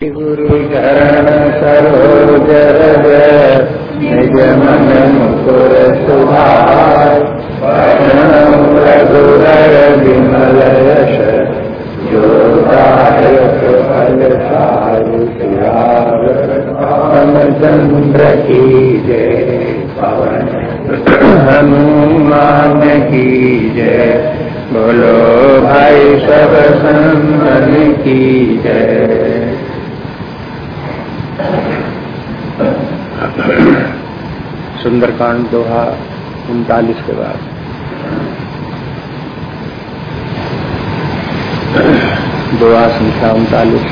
गुरुचरण सरोज निज मन मुकुर सुभाय रघुवर विमल यश रामचंद्र की जय पवन हनुमान की जय बोलो भाई सब संतन की जय सुंदरकांड दोहा उनतालीस के बाद। दोहा संख्या उनतालीस।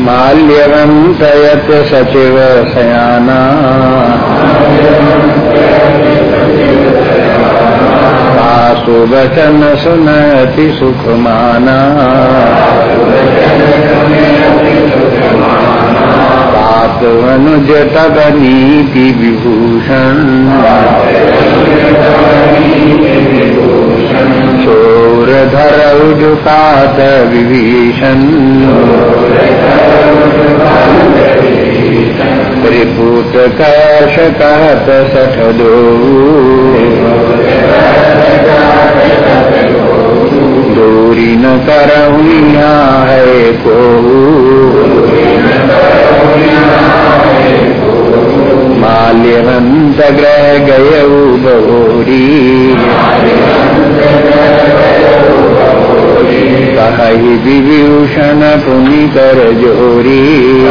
माल्यवंतयत सचिव सयाना सुवचन सुनति सुखमाना। बात अनुज तब नीति विभूषण चोर धर उजुकात विभीषण त्रिपुट कैश कहत सठ दो दूरी न करहुनिया है को माल्यवंत ग्रह गय बहोरी। कही विभूषण पुनि कर जोरी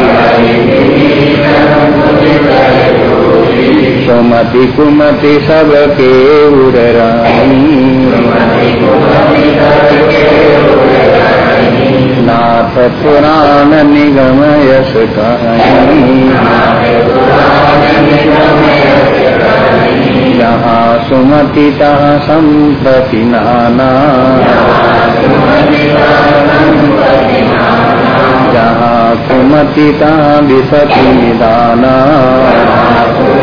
सुमति कुमति सबके उर रानी। नाथ पुराण निगम यश कहानी। जहाँ सुमति तहाँ संप्रति नाना। जहाँ सुमति तहाँ विपति निदाना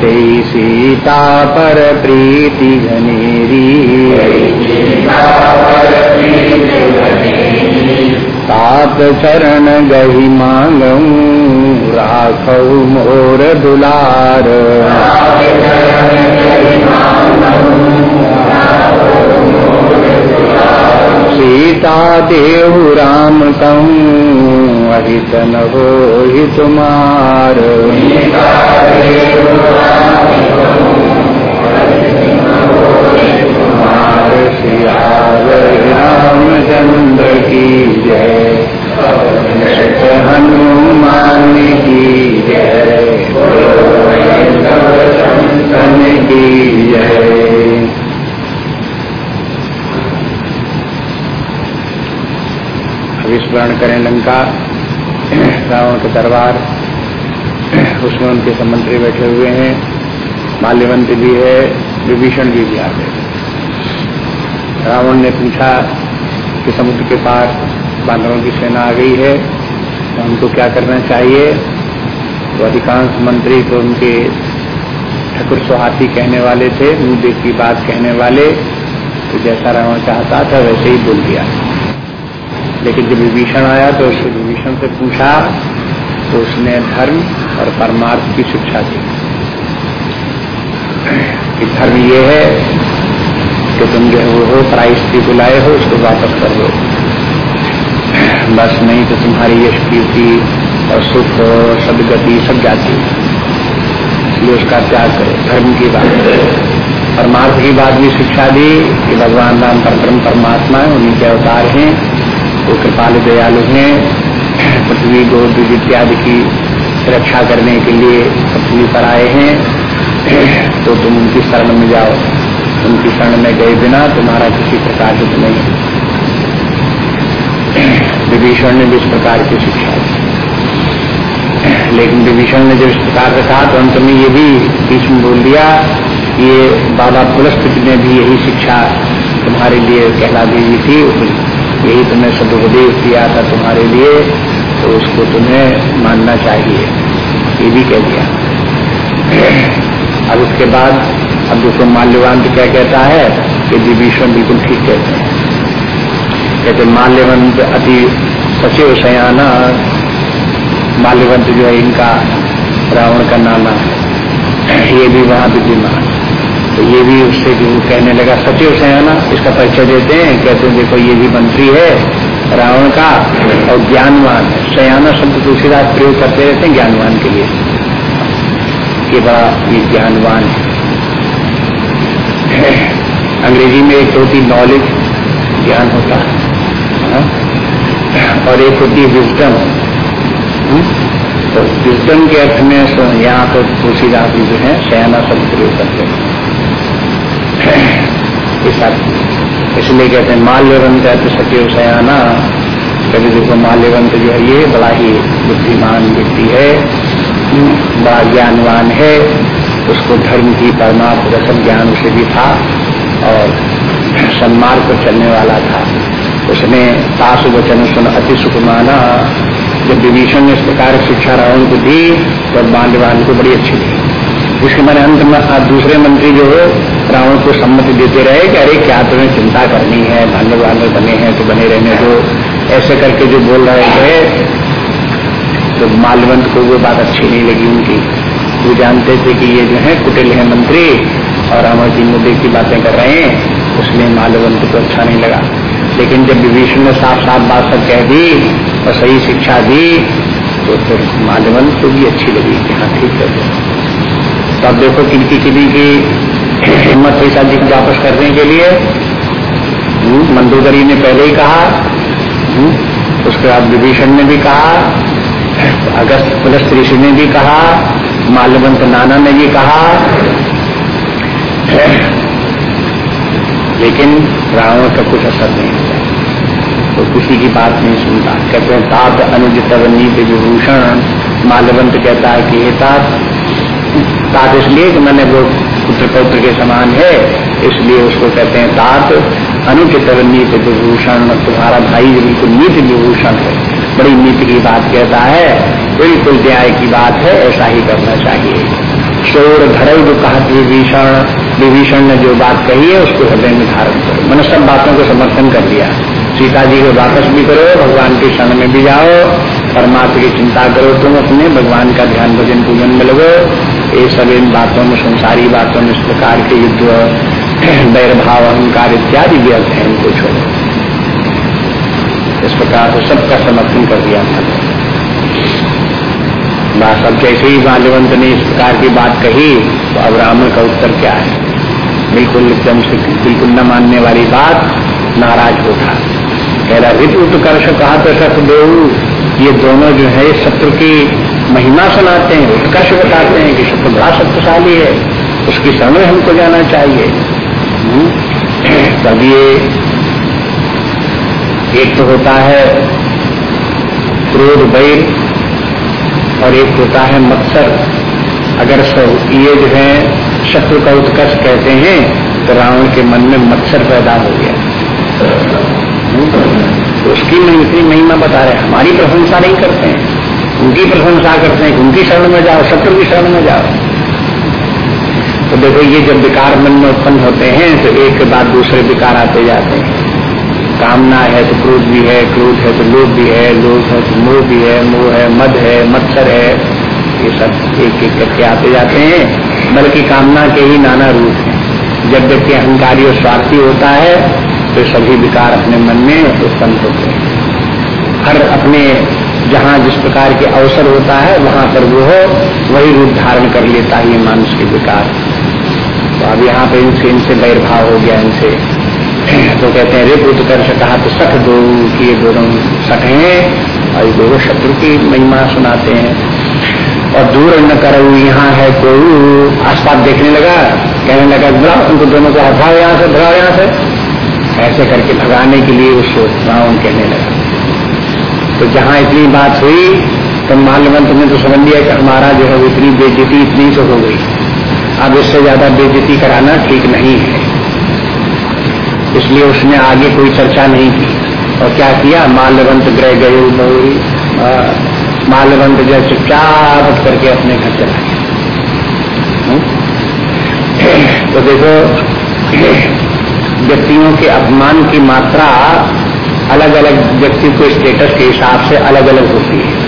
तेई सीता पर प्रीति घनेरी सात चरण गही मांगऊ राखऊ मोर दुलार। सीता देहु राम कहूँ अहित न हो तुम्हार रामचंद्र की जय हनुमान की जय की जय स्मरण करें लंका। रावण के दरबार उसमें उनके संमंत्री बैठे हुए हैं माल्यवंत भी है विभीषण भी, भी आ गए। रावण ने पूछा कि समुद्र के पार बांधवों की सेना आ गई है तो हमको क्या करना चाहिए? तो अधिकांश मंत्री तो उनके ठकुर सुहाती कहने वाले थे मुँह की बात कहने वाले तो जैसा रावण चाहता था वैसे ही बोल दिया। लेकिन जब विभीषण आया तो उसने विभीषण से पूछा तो उसने धर्म और परमार्थ की शिक्षा दी। कि धर्म ये है कि तुम जो वो हो पराई स्त्री बुलाए हो, उसको वापस कर दो। बस नहीं तो तुम्हारी यश कीर्ति और सुख सदगति सब जाती इसलिए उसका त्याग करो। धर्म की बात। परमार्थ की बात भी शिक्षा दी कि भगवान राम परम परमात्मा है, उन्हीं के अवतार हैं। वो कृपालु दयालु हैं। पृथ्वी, गोद इत्यादि की रक्षा करने के लिए पृथ्वी पर आए हैं। तो तुम उनकी शरण में जाओ। उनकी शरण में गए बिना तुम्हारा किसी प्रकार हित नहीं विभीषण ने भी इस प्रकार की शिक्षा लेकिन विभीषण ने जब इस प्रकार से कहा तो अंत में ये भी बीच में बोल दिया ये बाबा पुलस्पति ने भी यही शिक्षा तुम्हारे लिए कहला दी थी। यही तुमने सदुपदेश दिया था तुम्हारे लिए तो उसको तुम्हें मानना चाहिए। ये भी कह दिया। अब उसके बाद, अब देखो माल्यवान क्या कहता है कि विभीषण बिल्कुल ठीक कहते हैं। कहते माल्यवंत अति सचिव सयाना माल्यवंत जो है इनका रावण का नाना है। ये भी वहाँ विद्यमान तो ये भी उससे कहने लगा सचिव सयाना इसका परिचय देते हैं। कहते हैं, देखो, ये भी मंत्री है, रावण का, और ज्ञानवान है। सयाना शब्द तुलसीदास प्रयोग करते रहते हैं ज्ञानवान के लिए। ये बड़ा ये ज्ञानवान है। अंग्रेज़ी में एक होती नॉलेज ज्ञान होता है। हाँ? और एक होती है? विजडम तो विजडम के अर्थ में यहाँ तो तुलसीदास जी जो है, सयाना शब्द प्रयोग करते हैं। इसलिए कहते हैं, माल्यवंत है तो सत्य सयाना। कभी देखो माल्यवंत जो है, ये बड़ा ही बुद्धिमान व्यक्ति है, बड़ा ज्ञानवान है। उसको धर्म की परमात्म रसम ज्ञान उसे भी था और सन्मार्ग पर चलने वाला था। उसने ताश वचन सुन अति सुख माना। जब विभीषण ने इस प्रकार शिक्षा रावण को दी तो बांधवान को बड़ी अच्छी थी इसके मैंने अंत में दूसरे मंत्री जो रावण को सम्मति देते रहे कि अरे, क्या तुम्हें चिंता करनी है? भांडव वांडव बने हैं तो बने रहने दो। ऐसे करके जो बोल रहे थे तो मालवंत को वो बात अच्छी नहीं लगी उनकी। वो जानते थे कि ये जो है, कुटिल है मंत्री और रावण जी मुद्दे की बातें कर रहे हैं उसलिए मालवंत को अच्छा नहीं लगा। लेकिन जब विभीषण ने साफ़ साफ़ बात सब कह दी और सही शिक्षा दी तो फिर मालवंत को भी अच्छी लगी कि हाँ ठीक है। तो अब देखो किनकी किन्हीं की हिम्मत हुई जी को वापस करने के लिए हम्म, मंदोदरी ने पहले ही कहा हम्म, उसके बाद विभीषण ने भी कहा अगस्त पुलस्त ऋषि ने भी कहा माल्यवंत नाना ने भी कहा। लेकिन रावण का कुछ असर नहीं होता। तो किसी की बात नहीं सुनता। कहते हैं तात अनुज तव नीति विभूषण। माल्यवंत कहता है कि हे तात तात इसलिए कि मैंने वो पुत्र पौत्र के समान है, इसलिए उसको कहते हैं तात अनुचित नीति विभूषण तुम्हारा भाई बिल्कुल नीति विभूषण है, बड़ी नीति की बात कहता है, बिल्कुल न्याय की बात है, ऐसा ही करना चाहिए। शोर धरल जो कहा विभीषण विभीषण ने जो बात कही है, उसको हृदय में धारण करो। मैंने सब बातों को समर्थन कर दिया। सीता जी को वापस भी करो, भगवान के क्षण में भी जाओ। परमात्मा की चिंता करो तुम अपने, भगवान का ध्यान भजन पूजन में लगो। ये सब इन बातों में, संसारी बातों में इस प्रकार के युद्ध वैर भाव अहंकार इत्यादि व्यर्थ है, इनको छोड़ो। इस प्रकार से सबका समर्थन कर दिया था। बस अब जैसे ही माल्यवंत ने इस प्रकार की बात कही तो अब रावण का उत्तर क्या है? बिल्कुल एकदम से बिल्कुल न मानने वाली बात, नाराज़ होता कह रहा हित उत्कर्ष कहा तो सत्य देव ये दोनों जो है शत्रु की महिमा सुनाते हैं उत्कर्ष बताते हैं कि शत्रु बड़ा शक्तिशाली है, उसकी समय हमको जाना चाहिए हम्म? तब ये एक तो होता है क्रोध, बैर, और एक होता है मत्सर अगर ये जो है शत्रु का उत्कर्ष कहते हैं तो रावण के मन में मत्सर पैदा हो गया हम्म? तो उसकी इतनी महिमा बता रहे हमारी प्रशंसा नहीं करते हैं उनकी प्रशंसा करते हैं उनकी शरण में जाओ, शत्रु की शरण में जाओ। तो देखो, ये जब विकार मन में उत्पन्न होते हैं तो एक के बाद दूसरे विकार आते जाते हैं। कामना है तो क्रोध भी है, क्रोध है तो लोभ भी है, लोभ है तो मोह भी है, मोह है, मद है, मत्सर है। ये सब एक एक करके आते जाते हैं, बल्कि कामना के ही नाना रूप हैं। जब व्यक्ति अहंकारी और स्वार्थी होता है तो सभी विकार अपने मन में उत्पन्न होते हैं। हर अपने जहाँ जिस प्रकार के अवसर होता है, वहाँ पर वो हो, वही रूप धारण कर लेता है ये मानुष के विकार। तो अब यहाँ पे इनसे इनसे वैरभाव हो गया इनसे। तो कहते हैं रिप उत्कर्ष कहा तो सख दो ये दोनों सठ हैं, और ये दोनों शत्रु की महिमा सुनाते हैं। और दूर न करो यहाँ है कोई। आसपास देखने लगा, कहने लगा बुलाओ उनको दोनों को हटाओ यहाँ से, भगाओ यहाँ से। ऐसे करके भगाने के लिए उस रावण कहने लगा। तो जहाँ इतनी बात हुई तो माल्यवंत ने तो समझ लिया कि हमारा जो है इतनी बेजती इतनी से हो गई। अब इससे ज़्यादा बेजती कराना ठीक नहीं है। इसलिए उसने आगे कोई चर्चा नहीं की। और क्या किया? माल्यवंत ग्रह गए माल्यवंत जो चुपचाप करके अपने घर चला गया? तो देखो, व्यक्तियों के अपमान की मात्रा अलग अलग व्यक्ति को स्टेटस के हिसाब से अलग अलग होती है।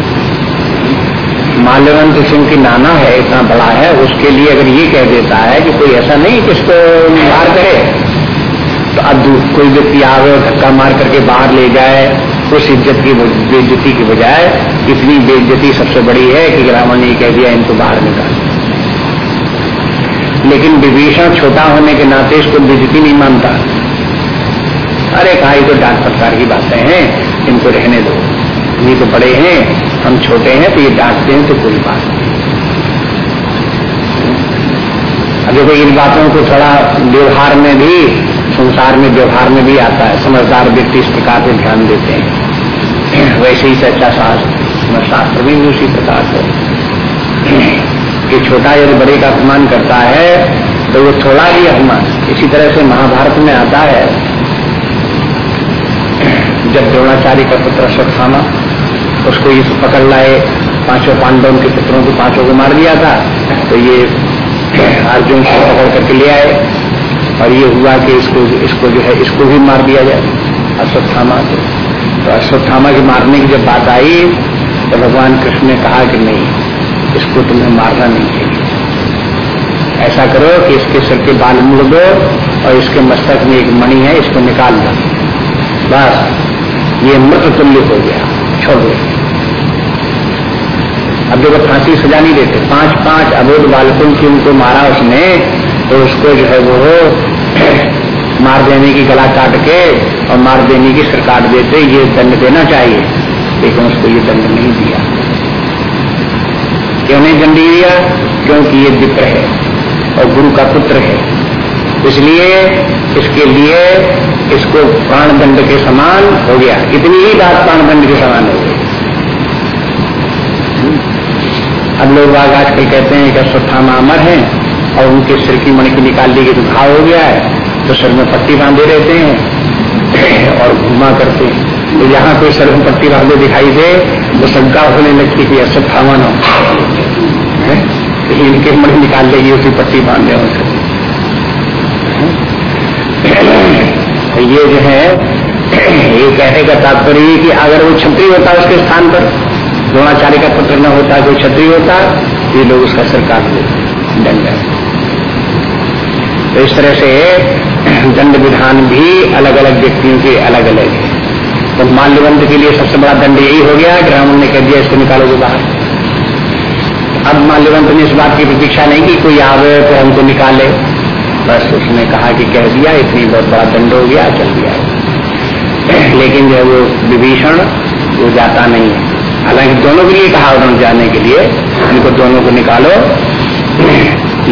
माल्यवंत सिंह की नाना है, इतना बड़ा है, उसके लिए अगर ये कह देता है कि कोई ऐसा नहीं कि इसको मार करे तो अब कोई व्यक्ति आवे और धक्का मार करके बाहर ले जाए, उस इज़्ज़त की बेइज्जती की बजाय इतनी बेइज्जती सबसे बड़ी है कि रावण ने कह दिया, इनको बाहर निकाल। लेकिन विभीषण छोटा होने के नाते इसको बेजती नहीं मानता। अरे कहा तो डांट फटकार की बातें हैं, इनको रहने दो। ये तो बड़े हैं, हम छोटे हैं तो ये डांटते हैं तो कोई बात नहीं। अब देखो, इन बातों को थोड़ा व्यवहार में भी, संसार में व्यवहार में भी आता है। समझदार व्यक्ति इस प्रकार से ध्यान देते हैं। वैसे ही सच्चा शास्त्र शास्त्र भी उसी प्रकार से। कि छोटा यदि बड़े का अपमान करता है तो वो थोड़ा ही अपमान। इसी तरह से महाभारत में आता है जब द्रोणाचार्य का पुत्र अश्वत्थामा उसको ये पकड़ लाए, पाँचों पांडवों के पुत्रों को पाँचों को मार दिया था तो ये अर्जुन को पकड़ करके ले आए और ये हुआ कि इसको इसको जो है, इसको भी मार दिया जाए अश्वत्थामा को। तो अश्वत्थामा के मारने की जब बात आई तो भगवान कृष्ण ने कहा कि नहीं, इसको तुम्हें मारना नहीं चाहिए। ऐसा करो कि इसके सिर के बाल मुड़ दो और इसके मस्तक में एक मणि है, इसको निकाल दो। बस। ये तुल्य हो गया। छोड़ दो। अब देखो फांसी सजा नहीं देते। पाँच पाँच अबोध बालकों की उनको मारा उसने तो उसको जो है वो मार देने की गला काट के और मार देने की सिर काट देते, ये दंड देना चाहिए। लेकिन उसको ये दंड नहीं दिया। क्यों नहीं दंड दिया? क्योंकि ये विप्र है और गुरु का पुत्र है। इसलिए इसके लिए इसको प्राण दंड के समान हो गया? इतनी ही बात प्राण दंड के समान हो गई। अब लोग बाग आजकल कहते हैं कि अश्वत्थामा अमर है और उनके सिर की मणि की निकाल ली गई तो घाव हो गया है तो सिर में पट्टी बांधे रहते हैं और घुमा करते हैं। तो यहाँ कोई सर में पट्टी बांधे दिखाई दे तो शंका होने लगती कि अश्वत्थामा न तो इनके मणि निकाल लेगी, उसी पट्टी बांधे उनसे ये जो है, ये कहने का तात्पर्य कि अगर वो छत्री होता उसके स्थान पर, द्रोणाचार्य का पुत्र न होता कोई क्षत्रिय होता, ये लोग उसका सिर काट दंड तो इस तरह से दंड विधान भी अलग अलग व्यक्तियों के अलग अलग है। तो माल्यवंत के लिए सबसे बड़ा दंड यही हो गया ग्रामीण ने कह दिया, इसको निकालो निकालोगे बाहर। अब माल्यवंत ने इस बात की प्रतीक्षा नहीं की कोई आवे तो हमको निकाले। बस उसने कहा कि कह दिया इतनी बहुत बड़ा दंड हो गया, चल दिया लेकिन जो वो विभीषण, वो जाता नहीं है। हालाँकि दोनों के लिए कहा उन्होंने जाने के लिए, उनको दोनों को निकालो।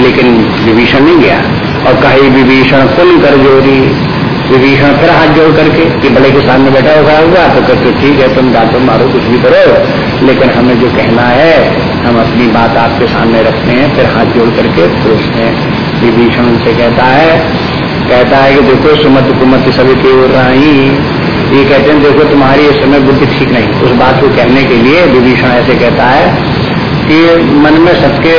लेकिन विभीषण नहीं गया। और कहे विभीषण कुल कर जोड़ी विभीषण फिर हाथ जोड़ करके कि बड़े के सामने बैठा होगा होगा तो कहते, ठीक है, तुम डांटो, मारो, कुछ भी करो। लेकिन हमें जो कहना है, हम अपनी बात आपके सामने रखते हैं। फिर हाथ जोड़ करके फिर उसमें विभीषण उनसे कहता है कहता है कि देखो सुमत कुमत सभी की ओर रही ये कहते हैं, देखो तुम्हारी इस समय बुद्धि ठीक नहीं। उस बात को कहने के लिए विभीषण ऐसे कहता है कि मन में सबके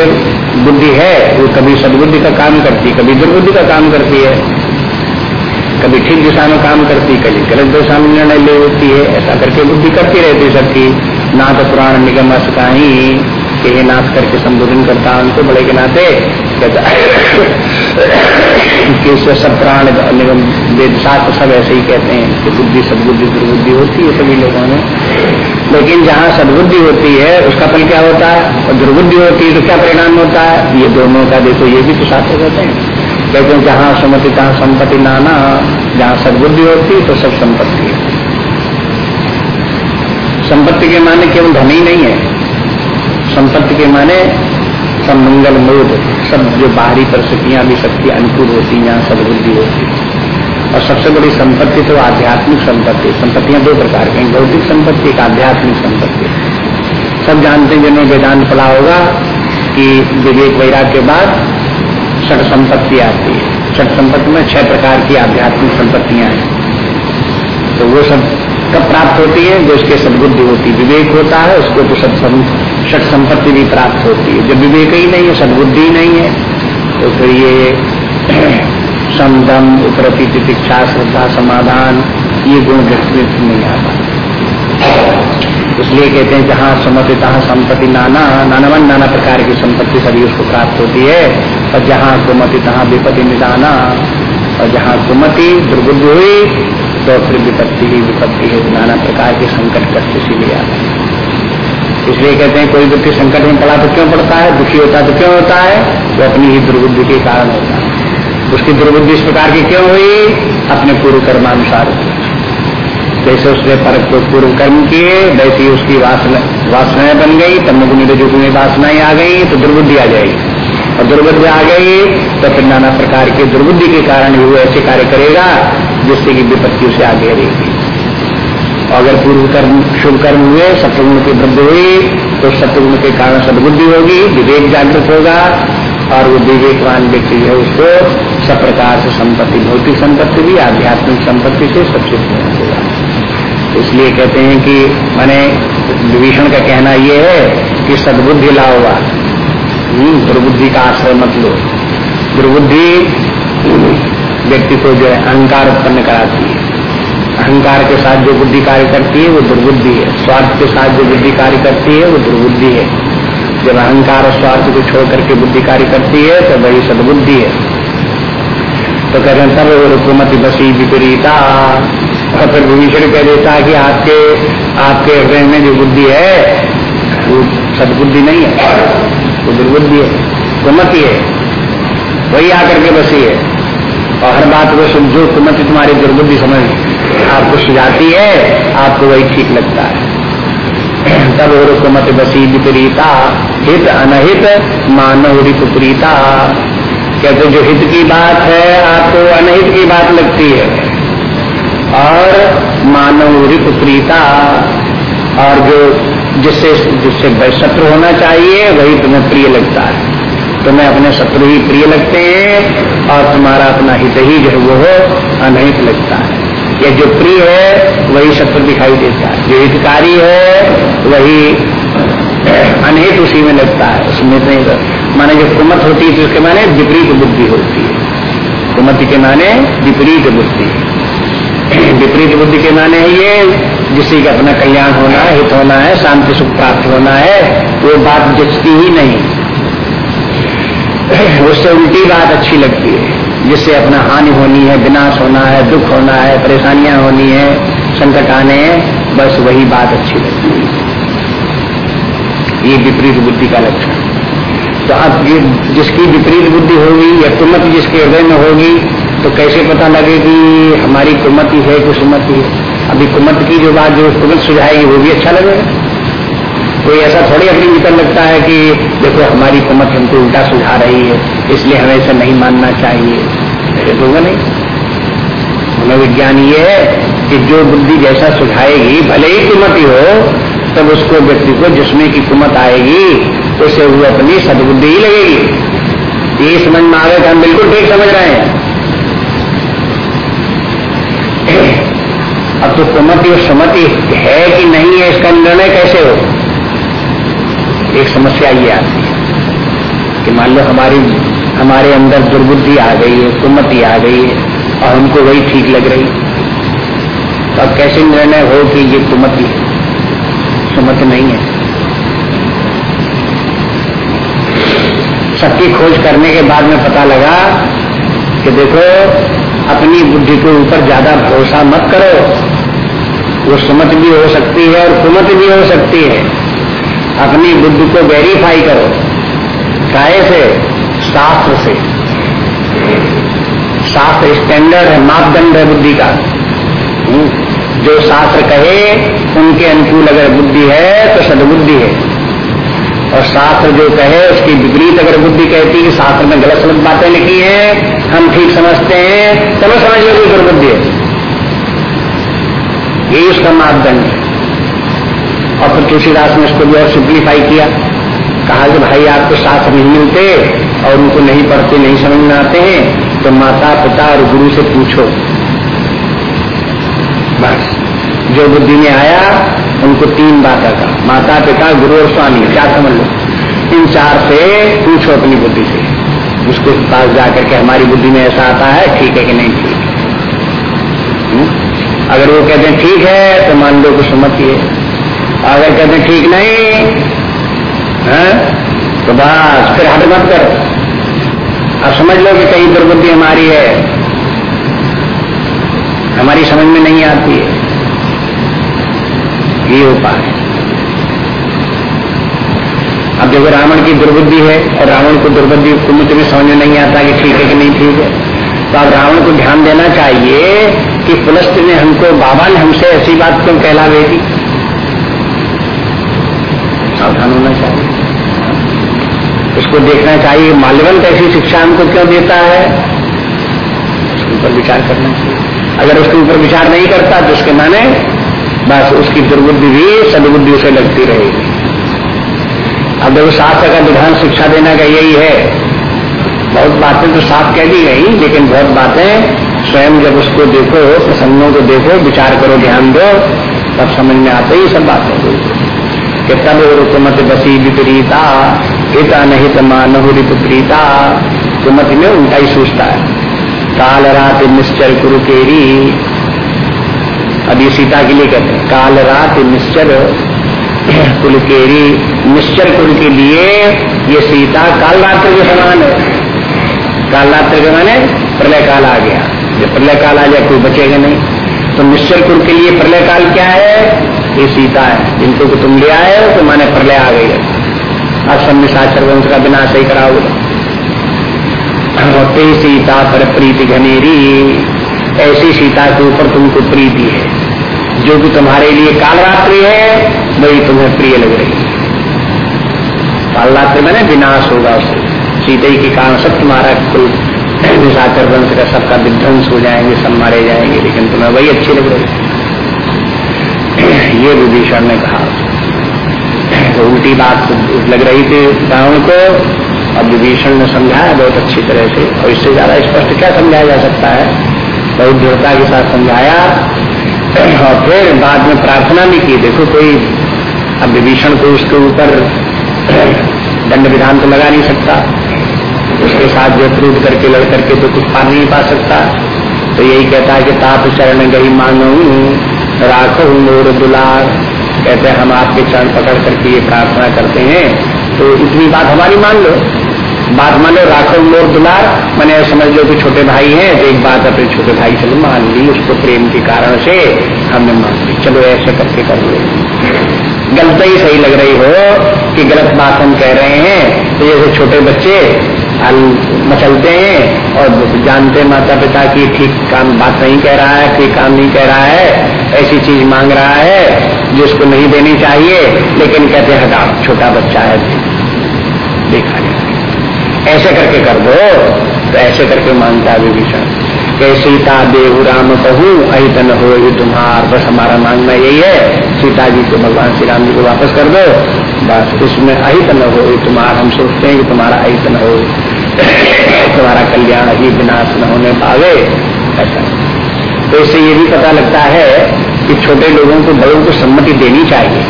बुद्धि है, वो कभी सदबुद्धि का काम करती, कभी दुर्बुद्धि का काम करती है, कभी ठीक दिशा में काम करती, कभी गलत दिशा में निर्णय ले होती है। ऐसा करके बुद्धि करती रहती सबकी। नाथ पुराण निगम असकाही के हे नाथ करके संबोधन करता है उनको बड़े के नाते। कि सब प्राण निगम वेद शास्त्र सब ऐसे ही कहते हैं, कि बुद्धि, सदबुद्धि, दुर्बुद्धि होती है सभी लोगों में। लेकिन जहाँ सदबुद्धि होती है, उसका फल क्या होता है? और दुर्बुद्धि होती है तो क्या परिणाम होता है? ये दोनों का देखो, ये भी तो शास्त्र कहते हैं। कहते हैं, जहाँ सुमति, तहाँ संपत्ति नाना, जहाँ सदबुद्धि होती है तो सब संपत्ति संपत्ति के माने केवल धन ही नहीं है। संपत्ति के माने सब मंगल मोद, सब जो बाहरी परिस्थितियाँ भी, सबकी अनुकूल होती हैं यहाँ सदबुद्धि होती है। और सबसे बड़ी संपत्ति तो आध्यात्मिक संपत्ति संपत्तियाँ दो प्रकार की भौतिक संपत्ति, एक आध्यात्मिक संपत्ति सब जानते हैं जिन्होंने वेदांत पढ़ा होगा, कि विवेक वैराग के बाद छठ संपत्ति आती है। छठ संपत्ति में छह प्रकार की आध्यात्मिक संपत्तियाँ हैं। तो वो सब कब प्राप्त होती है? जो उसके सदबुद्धि होती है। विवेक होता है, उसको तो सत्संग षट संपत्ति भी प्राप्त होती है। जब विवेक ही नहीं है, सदबुद्धि नहीं है तो फिर ये समदम उपरति, तितिक्षा, श्रद्धा, समाधान, ये गुण व्यक्ति नहीं आता इसलिए कहते हैं जहाँ सुमति तहां संपत्ति नाना, नानावन नाना प्रकार की संपत्ति सभी उसको प्राप्त होती है। और जहाँ कुमति तहां विपत्ति निदाना, और जहाँ कुमति दुर्बुद्ध हुई तो फिर विपत्ति ही विपत्ति है। नाना प्रकार के संकट कष्ट इसीलिए आता है। इसलिए कहते हैं, कोई व्यक्ति संकट में पड़ा तो क्यों पड़ता है? दुखी होता तो क्यों होता है? वो अपनी ही दुर्बुद्धि के कारण होता है। उसकी दुर्बुद्धि इस प्रकार की क्यों हुई? अपने पूर्व कर्मानुसार जैसे उसने पर पूर्व कर्म किए, वैसे ही उसकी वासना, वासनाएँ बन गई, तब मुगुनी रजुगु में वासनाएँ आ गई तो दुर्बुद्धि आ जाएगी। और दुर्बुद्धि आ गई तो फिर नाना प्रकार के दुर्बुद्धि के कारण ही वो ऐसे कार्य करेगा, जिससे कि विपत्ति उसे आगे रहेगी। अगर पूर्व कर्म शुभ कर्म हुए सत्गुण की वृद्धि हुई तो सत्गुण के कारण सदबुद्धि होगी विवेक जागृत होगा और वो विवेकवान व्यक्ति है उसको सब प्रकार से संपत्ति भौतिक संपत्ति भी आध्यात्मिक संपत्ति से सबसे होगा इसलिए कहते हैं कि मैंने विभीषण का कहना यह है कि सदबुद्धि लाओगा हम्म, दुर्बुद्धि का आश्रय मत लो। दुर्बुद्धि व्यक्ति को जो है अहंकार उत्पन्न कराती है। अहंकार के साथ जो बुद्धि कार्य करती है, वो दुर्बुद्धि है। स्वार्थ के साथ जो बुद्धि कार्य करती है, वो दुर्बुद्धि है। जब अहंकार और स्वार्थ को छोड़ करके बुद्धि कार्य करती है तो वही सदबुद्धि है। तो कह रहे हैं तब रुकुमति बसी विपरीता। और फिर विभीषण कह देता है कि आपके आपके हृदय में जो बुद्धि है, वो सदबुद्धि नहीं है। वो दुर्बुद्धि है, कुमति है। वही आकर के बसी है। और हर बात को समझो कुमति तुम्हारी दुर्बुद्धि समझ आपको सुझाती है, आपको वही ठीक लगता है। तब और कुमत बसी विपरीता, हित अनहित, मानव रिपुप्रीता कहते जो हित की बात है, आपको अनहित की बात लगती है। और मानव रिपुप्रीता और जो जिससे जिससे शत्रु होना चाहिए, वही तुम्हें प्रिय लगता है। तुम्हें अपने शत्रु ही प्रिय लगते हैं, और तुम्हारा अपना हित ही जो है, वो अनहित लगता है। या जो प्रिय है, वही शत्रु दिखाई देता है। जो हितकारी है, वही अनहित उसी में लगता है। उसमें तो माने जो कुमत होती है तो उसके माने विपरीत बुद्धि होती है। कुमत के माने विपरीत बुद्धि। विपरीत बुद्धि के माने है ये, जिससे का अपना कल्याण होना है, हित होना है, शांति, सुख प्राप्त होना है, वो बात जचती ही नहीं। उससे उल्टी बात अच्छी लगती है। जिससे अपना हानि होनी है, विनाश होना है, दुख होना है, परेशानियाँ होनी है, संकट आने हैं, बस वही बात अच्छी लगती है। ये विपरीत बुद्धि का लक्षण तो अब ये जिसकी विपरीत बुद्धि होगी या कुमति जिसके हृदय में होगी तो कैसे पता लगे कि हमारी कुमति है कि सुमति है? अभी कुमत की जो बात, जो कुमत सुझाएगी, वो भी अच्छा लगेगा। कोई ऐसा थोड़ी अपनी निकल लगता है कि देखो, हमारी कुमत हमको उल्टा सुझा रही है। इसलिए हमें ऐसा नहीं मानना चाहिए। ऐसे होगा नहीं मनोविज्ञान ये है कि जो बुद्धि जैसा सुझाएगी, भले ही कुमति हो, तब उसको व्यक्ति को जिसमें की कुमत आएगी, उसे वो अपनी सदबुद्धि ही लगेगी। ये समझ में आ गए हम बिल्कुल ठीक समझ रहे हैं। अब तो कुमति और सुमति है कि नहीं है, इसका निर्णय कैसे हो? एक समस्या ये आती है कि मान लो हमारी हमारे अंदर दुर्बुद्धि आ गई है कुमति आ गई है, और हमको वही ठीक लग रही तो अब कैसे निर्णय हो कि ये कुमति है? सुमति नहीं है। सबकी खोज करने के बाद में पता लगा कि देखो, अपनी बुद्धि के ऊपर ज़्यादा भरोसा मत करो। वो सुमत भी हो सकती है और कुमत भी हो सकती है। अपनी बुद्धि को वेरीफाई करो। काय से? शास्त्र से शास्त्र स्टैंडर्ड है मापदंड है बुद्धि का। हम्म, जो शास्त्र कहे उनके अनुकूल अगर बुद्धि है तो सदबुद्धि है। और शास्त्र जो कहे उसकी विपरीत अगर बुद्धि कहती है शास्त्र में गलत सलत बातें लिखी हैं हम ठीक समझते हैं चलो समझ लो कोई दुर्बुद्धि है। यही उसका मापदंड है। और फिर तुलसीदास ने उसको भी और सिंप्लीफाई किया। कहा कि भाई आपको शास्त्र नहीं मिलते और उनको नहीं पढ़ते, नहीं समझ में आते हैं तो माता पिता और गुरु से पूछो। बस। जो बुद्धि में आया, उनको तीन बातें का माता पिता गुरु और स्वामी, क्या समझ लो? इन चार से पूछो अपनी बुद्धि से। उसके पास जाकर के हमारी बुद्धि में ऐसा आता है, ठीक है कि नहीं ठीक है। अगर वो कहते हैं ठीक है तो मान लो कुछ है अगर कहते हैं ठीक नहीं, है तो बस, फिर हट मत करो। अब समझ लो कि कहीं दुर्बुद्धि हमारी है। हमारी समझ में नहीं आती है। ये उपाय अब देखो, रावण की दुर्बुद्धि है और रावण को दुर्बुद्धि कुमुत में समझ में नहीं आता कि ठीक है कि नहीं ठीक है। तो अब रावण को ध्यान देना चाहिए कि पुलस्त ने हमको, बाबा ने हमसे ऐसी बात क्यों कहला देगी सावधान होना चाहिए। उसको देखना चाहिए माल्यवंत कैसी शिक्षा हमको क्यों देता है? उसके ऊपर विचार करना चाहिए। अगर उसके ऊपर विचार नहीं करता तो उसके माने बस उसकी दुर्बुद्धि भी सदबुद्धि उसे लगती रहेगी। अब देखो शास्त्र का विधान शिक्षा देने का यही है। बहुत बातें तो साफ़ कह दी गई, लेकिन बहुत बातें स्वयं जब उसको देखो प्रसंगों को देखो, विचार करो, ध्यान दो, तब समझ में आते ही सब बातें। कि तब रुकमत बसी विपरीता हित अनहित मानहु रिपुप्रीता कुमत में उनका ही सोचता है। काल रात निश्चर कुरु केरी। ये सीता के लिए कहते हैं, काल रात निश्चर कुलकेरी निश्चर कुल के लिए ये सीता काल रात्र के समान है। काल रात्र के माने प्रलय काल आ गया। जब प्रलय काल आ जाए कोई बचेगा नहीं। तो निश्चर कुल के लिए प्रलय काल क्या है? ये सीता है। जिनको को तुम ले आए हो तो माने प्रलय आ गई है। सब निशाचर वंश का विनाश ही कराओगे ते सीता पर प्रीति घनेरी, ऐसी सीता के ऊपर तुमको प्रीति है। जो भी तुम्हारे लिए कालरात्रि है, वही तुम्हें प्रिय लग रही है। कालरात्रि मैंने विनाश होगा उससे सीते के कारण सब तुम्हारा कुल निशाकर वंश का सबका विध्वंस हो जाएँगे, सब मारे जाएँगे, लेकिन तुम्हें वही अच्छी लग रही है। ये विभीषण ने कहा। तो उल्टी बात लग रही थी रावण को, अब विभीषण ने समझाया बहुत अच्छी तरह से, और इससे ज़्यादा स्पष्ट क्या समझाया जा सकता है? बहुत दृढ़ता के साथ समझाया, और फिर बाद में प्रार्थना भी की। देखो कोई, अब विभीषण को उसके ऊपर दंड विधान तो लगा नहीं सकता। उसके साथ जो क्रूद करके, लड़ करके तो कुछ पा नहीं पा सकता। तो यही कहता है कि ताप चरण गई मानो, राखो मोर दुलार। कहते हम आपके चरण पकड़ करके ये प्रार्थना करते हैं। तो इतनी बात हमारी मान लो। बात मानो राखो मोर दुलार, मैंने समझ लो कि छोटे भाई हैं तो एक बात अपने छोटे भाई से मान ली, उसको प्रेम के कारण से हमने मान ली। चलो ऐसे करके कर लो। गलत ही सही लग रही हो कि गलत बात हम कह रहे हैं। तो जैसे छोटे बच्चे मचलते हैं और जानते माता पिता की ठीक काम बात नहीं कह रहा है ठीक काम नहीं कह रहा है, ऐसी चीज़ मांग रहा है जिसको नहीं देनी चाहिए, लेकिन कहते हटाओ, छोटा बच्चा है। देखा जाए। ऐसे करके कर दो तो ऐसे करके माँगता विभीषण के सीता देव राम कहू अहितन हो तुम्हार, बस हमारा मांगना यही है। सीता जी को, भगवान श्री राम जी को वापस कर दो। बस उसमें अहितन हो तुम्हार, हम सोचते हैं कि तुम्हारा अहितन हो। तुम्हारा कल्याण ही विनाश न होने पावे। ऐसा। तो इससे ये भी पता लगता है कि छोटे लोगों को बड़ों को सम्मति देनी चाहिए।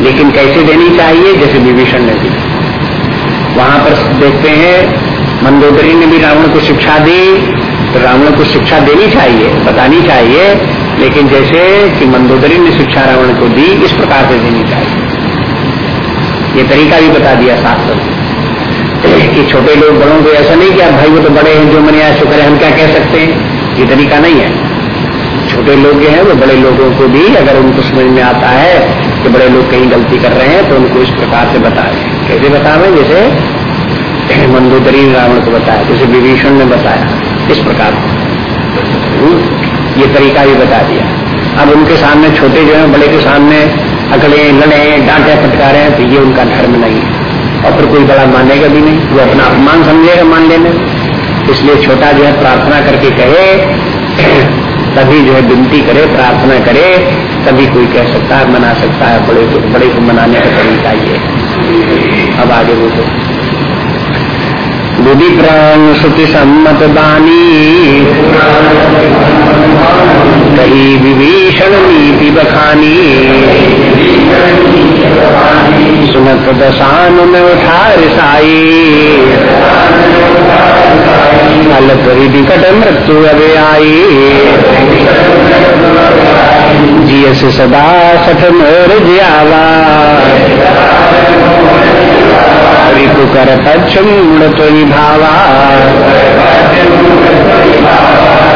लेकिन कैसे देनी चाहिए? जैसे विभीषण ने दी वहाँ पर देखते हैं, मंदोदरी ने भी रावण को शिक्षा दी तो रावण को शिक्षा देनी चाहिए, बतानी चाहिए, लेकिन जैसे कि मंदोदरी ने शिक्षा रावण को दी, इस प्रकार से देनी चाहिए। ये तरीका भी बता दिया शास्त्र कि छोटे लोग बड़ों को ऐसा नहीं किया भाई वो तो बड़े हैं, जो मैंने आज शुक्र है, हम क्या कह सकते हैं? ये तरीका नहीं है। छोटे लोग जो हैं वो बड़े लोगों को भी अगर उनको समझ में आता है कि बड़े लोग कहीं गलती कर रहे हैं तो उनको इस प्रकार से बताए। कैसे बतावे जैसे मंदोदरी रावण को बताया जैसे विभीषण ने बताया इस प्रकार। हम्म, ये तरीका भी बता दिया। अब उनके सामने छोटे जो है बड़े के सामने अकड़े लड़े डांटे फटकारे तो ये उनका धर्म नहीं है। और फिर कोई बड़ा मानेगा भी नहीं। वो अपना अपमान समझेगा मान लेने। इसलिए छोटा जो है प्रार्थना करके कहे तभी जो है विनती करे, प्रार्थना करे, तभी कोई कह सकता है, मना सकता है, बड़े को बड़े को मनाने का तरीका ये अब आगे बोलो। बुद्धि प्राण श्रुति सम्मत बानी। कही विभीषण नीति बखानी। सुनत दशान में उठा रिसाई हालत ही निकट मृत्यु अवे आई जियस सदा सठ मोर जियावा कर पक्ष मूड तो भावा।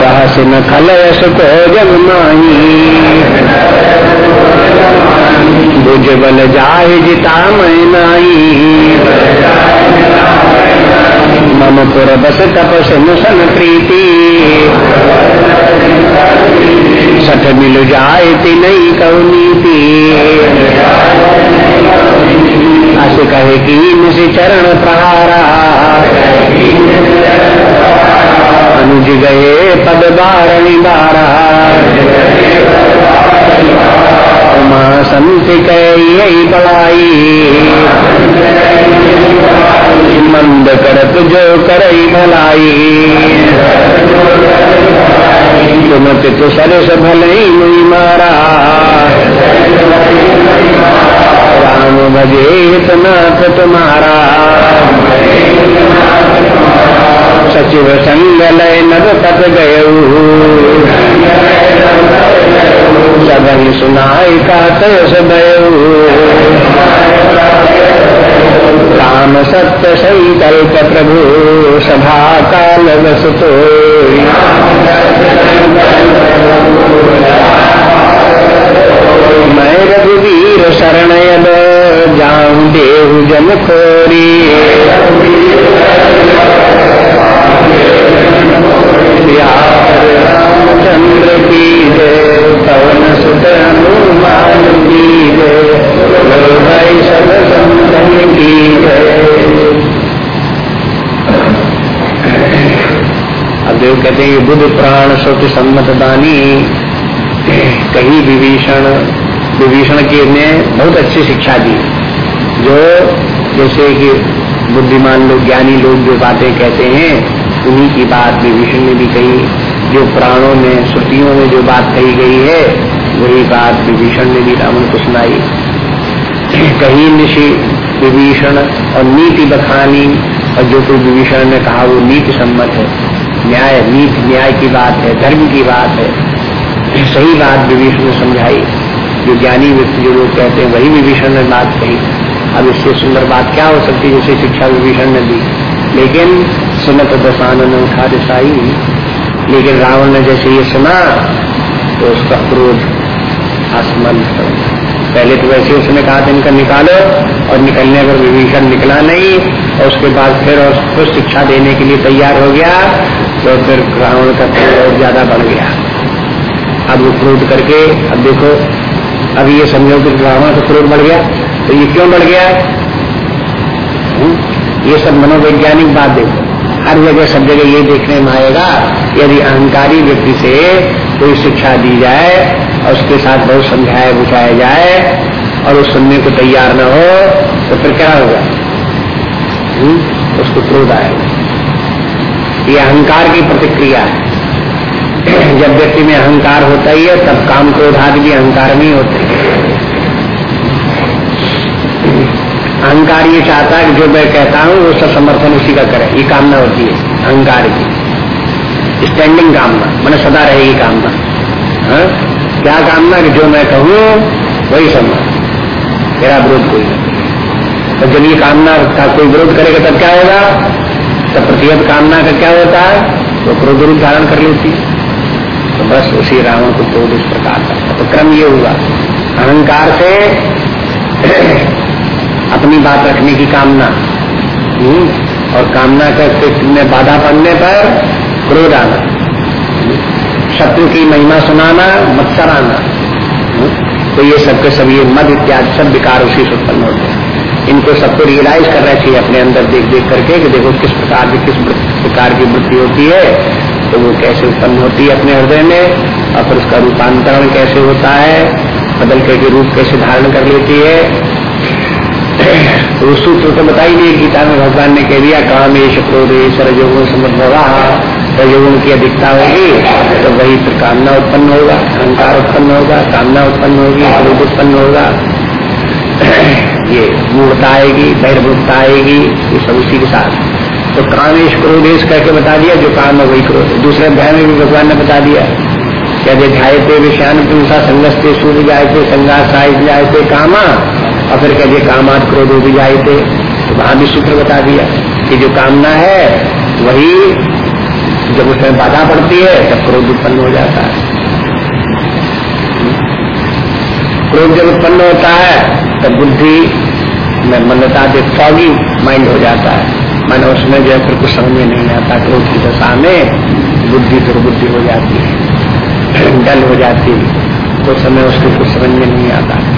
कहस न खलयस को जब माही बुझ बल जाय जिता मैं नाई मम पुर बस तपस मुसन प्रीति सठ मिल जाए नहीं कौनीति। अस कहे की निशि चरण प्रहारा। अनुज गए पद बारा उमा संत कई बड़ाई मंद करत जो करई भलाई। तुम चित सरस भले मुई मारा राम भजे नाथ तुम्हारा। सचिव संग लय नद गय सदन सुनाई का तयस राम सत्य संकल्प प्रभु सभा काल वसतो मैं रघुवीर शरण जाऊँ देहु जन खोरी। रामचंद्र की बुद्ध प्राण श्रुति सम्मत दानी। कहीं विभीषण विभीषण के ने बहुत अच्छी शिक्षा दी। जो, जैसे कि बुद्धिमान लोग, ज्ञानी लोग जो बातें कहते हैं, उन्हीं की बात विभीषण ने भी कही। जो प्राणों में, श्रुतियों में जो बात कही गई है, वही बात विभीषण ने भी रावण को सुनाई। कहीं निशि विभीषण और नीति बखानी, और जो कोई विभीषण ने कहा, वो नीति सम्मत है। न्याय नीति न्याय की बात है, धर्म की बात है। सही बात विभीषण ने समझाई। जो ज्ञानी व्यक्ति जो लोग कहते हैं, वही विभीषण ने बात कही। अब इससे सुंदर बात क्या हो सकती है, जैसे शिक्षा विभीषण ने दी। लेकिन सुनत दशान ने उठा दिशाई लेकिन रावण ने जैसे ये सुना तो उसका क्रोध आसमान पहले तो वैसे उसने कहा था, इनका निकालो, और निकलने पर विभीषण निकला नहीं, और उसके बाद फिर और उसको शिक्षा देने के लिए तैयार हो गया। तो फिर रावण का क्रोध और ज़्यादा बढ़ गया। अब वो क्रोध करके, अब देखो, अब ये समझो कि रावण का क्रोध बढ़ गया तो ये क्यों बढ़ गया ये सब मनोवैज्ञानिक बात देखो। हर जगह, सब जगह ये देखने में आएगा, यदि अहंकारी व्यक्ति से कोई शिक्षा दी जाए, और उसके साथ बहुत समझाया, बुझाया जाए, और उस सुनने को तैयार न हो तो फिर क्या होगा? उसको क्रोध आएगा। ये अहंकार की प्रतिक्रिया है। जब व्यक्ति में अहंकार होता ही है, तब काम क्रोध आदि भी अहंकार में होते हैं। अहंकार ये चाहता है कि जो मैं कहता हूँ, वो सब समर्थन उसी का करे। ये कामना होती है, अहंकार की। स्टैंडिंग कामना, मैंने सदा रहेगी कामना। हा? क्या कामना कि जो मैं कहूँ, वही सम्मान मेरा विरोध कोई नहीं। तो जब ये कामना का कोई विरोध करेगा, तब क्या होगा? तब प्रतिहत कामना का क्या होता है? तो क्रोध रूप धारण कर लेती तो बस उसी रावण को क्रोध इस प्रकार का तो क्रम ये हुआ, अहंकार से अपनी बात रखने की कामना और कामना करते में बाधा पड़ने पर क्रोध आना, शत्रु की महिमा सुनाना, मत्सर आना तो ये सबके सब ये मद इत्यादि सब विकार उसी से उत्पन्न इनको सबको रियलाइज़ करना चाहिए अपने अंदर देख देख करके कि देखो किस प्रकार की किस प्रकार की वृत्ति होती है तो वो कैसे उत्पन्न होती है अपने हृदय में, और फिर उसका रूपांतरण कैसे होता है, बदल के रूप कैसे धारण कर लेती है। तो सूत्र तो बताई नहीं गीता में भगवान ने कह दिया काम ये क्रोध रजोगुण समझ रजोगुण की अधिकता होगी तो वही फिर कामना उत्पन्न होगा, अहंकार उत्पन्न होगा, कामना उत्पन्न होगी, क्रोध उत्पन्न होगा। ये मूर्ता आएगी बहिर्भूतता आएगी, ये सब उसी के साथ। तो कामेश क्रोधेश करके बता दिया, जो काम है वही क्रोध। दूसरे अध्याय में भी भगवान ने बता दिया क्या जो ध्याय पे विषयान पुरुषा संगस्ते सूर्य जाए थे संगा साहित्य जाए थे कामा, और फिर कहते कामात क्रोध हो भी जाए थे तो वहाँ भी सूत्र बता दिया कि जो कामना है, वही जब उसमें बाधा पड़ती है, तब क्रोध उत्पन्न हो जाता है। क्रोध जब उत्पन्न होता है तब बुद्धि में मनता के फॉगी माइंड हो जाता है। मैंने उसमें जो है फिर कुछ समझ में नहीं आता क्रोध की दशा में बुद्धि दुर्बुद्धि हो जाती है, डल हो जाती है। तो समय उसको कुछ समझ में नहीं आता।